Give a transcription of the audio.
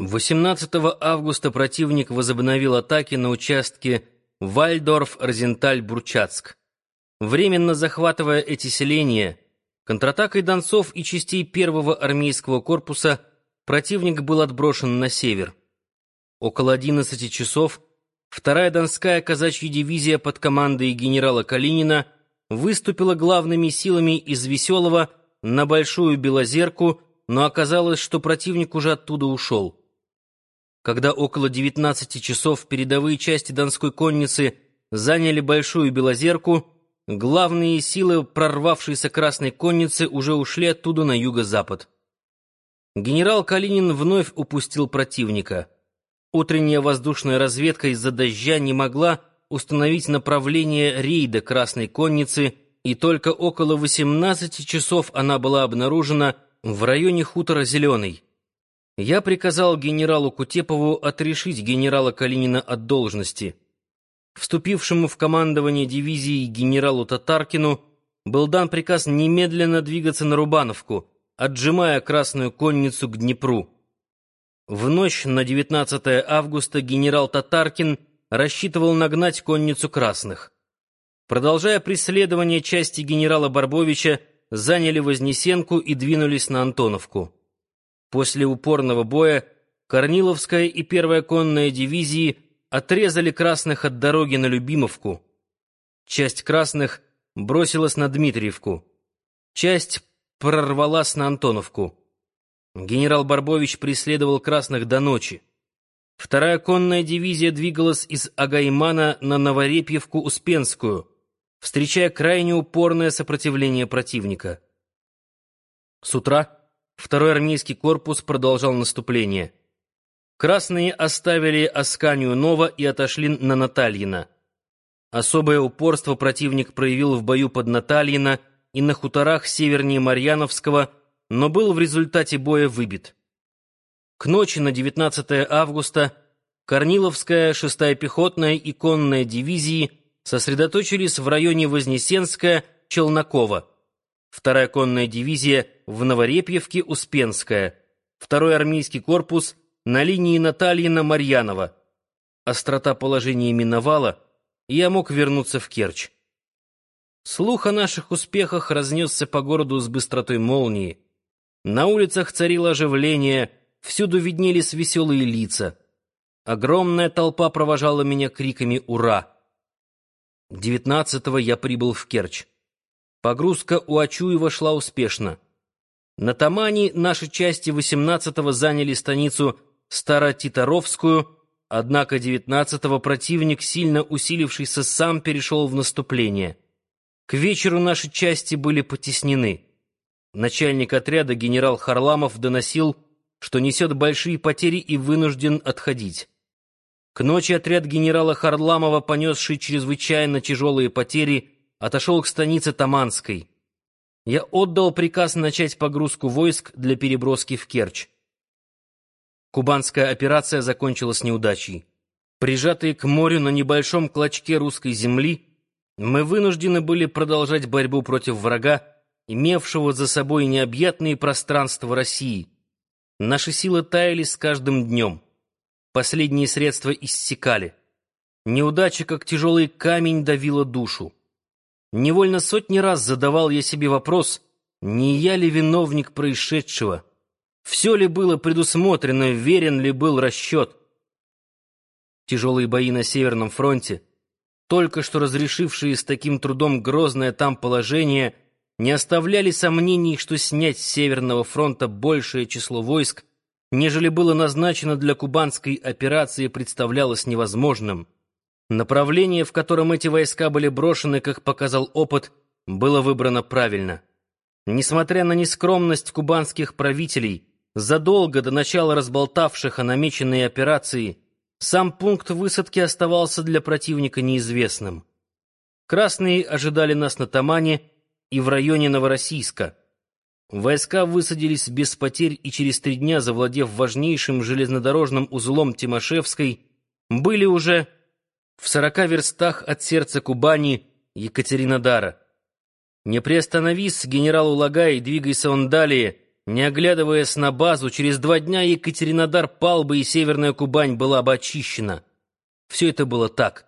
18 августа противник возобновил атаки на участке Вальдорф-Розенталь-Бурчацк. Временно захватывая эти селения, контратакой донцов и частей первого армейского корпуса противник был отброшен на север. Около 11 часов вторая Донская казачья дивизия под командой генерала Калинина выступила главными силами из Веселого на Большую Белозерку, но оказалось, что противник уже оттуда ушел. Когда около 19 часов передовые части Донской конницы заняли Большую Белозерку, главные силы прорвавшейся Красной конницы уже ушли оттуда на юго-запад. Генерал Калинин вновь упустил противника. Утренняя воздушная разведка из-за дождя не могла установить направление рейда Красной конницы, и только около 18 часов она была обнаружена в районе хутора Зеленый. Я приказал генералу Кутепову отрешить генерала Калинина от должности. Вступившему в командование дивизии генералу Татаркину был дан приказ немедленно двигаться на Рубановку, отжимая Красную конницу к Днепру. В ночь на 19 августа генерал Татаркин рассчитывал нагнать конницу красных. Продолжая преследование, части генерала Барбовича заняли Вознесенку и двинулись на Антоновку. После упорного боя Корниловская и первая конная дивизии отрезали красных от дороги на Любимовку. Часть красных бросилась на Дмитриевку. Часть прорвалась на Антоновку. Генерал Барбович преследовал красных до ночи. Вторая конная дивизия двигалась из Агаймана на Новорепьевку-Успенскую, встречая крайне упорное сопротивление противника. С утра Второй армейский корпус продолжал наступление. Красные оставили Асканию Нова и отошли на Натальина. Особое упорство противник проявил в бою под Натальино и на хуторах севернее Марьяновского, но был в результате боя выбит. К ночи на 19 августа Корниловская, 6-я пехотная и конная дивизии сосредоточились в районе Вознесенска-Челнокова. Вторая конная дивизия в Новорепьевке-Успенская, второй армейский корпус на линии Натальина-Марьянова. Острота положения миновала, и я мог вернуться в Керчь. Слух о наших успехах разнесся по городу с быстротой молнии. На улицах царило оживление, всюду виднелись веселые лица. Огромная толпа провожала меня криками «Ура!». 19-го я прибыл в Керчь. Погрузка у Ачуева шла успешно. На Тамани наши части 18-го заняли станицу Старотитаровскую, однако 19-го противник, сильно усилившийся, сам перешел в наступление. К вечеру наши части были потеснены. Начальник отряда генерал Харламов доносил, что несет большие потери и вынужден отходить. К ночи отряд генерала Харламова, понесший чрезвычайно тяжелые потери, отошел к станице Таманской. Я отдал приказ начать погрузку войск для переброски в Керчь. Кубанская операция закончилась неудачей. Прижатые к морю на небольшом клочке русской земли, мы вынуждены были продолжать борьбу против врага, имевшего за собой необъятные пространства России. Наши силы таяли с каждым днем. Последние средства иссякали. Неудача, как тяжелый камень, давила душу. Невольно сотни раз задавал я себе вопрос, не я ли виновник происшедшего? Все ли было предусмотрено, верен ли был расчет? Тяжелые бои на Северном фронте, только что разрешившие с таким трудом грозное там положение, не оставляли сомнений, что снять с Северного фронта большее число войск, нежели было назначено для кубанской операции, представлялось невозможным. Направление, в котором эти войска были брошены, как показал опыт, было выбрано правильно. Несмотря на нескромность кубанских правителей, задолго до начала разболтавших о намеченной операции, сам пункт высадки оставался для противника неизвестным. Красные ожидали нас на Тамане и в районе Новороссийска. Войска высадились без потерь и через три дня, завладев важнейшим железнодорожным узлом Тимошевской, были уже в сорока верстах от сердца Кубани Екатеринодара. Не приостановись, генерал Улагай, двигайся он далее, не оглядываясь на базу, через два дня Екатеринодар пал бы и Северная Кубань была бы очищена. Все это было так,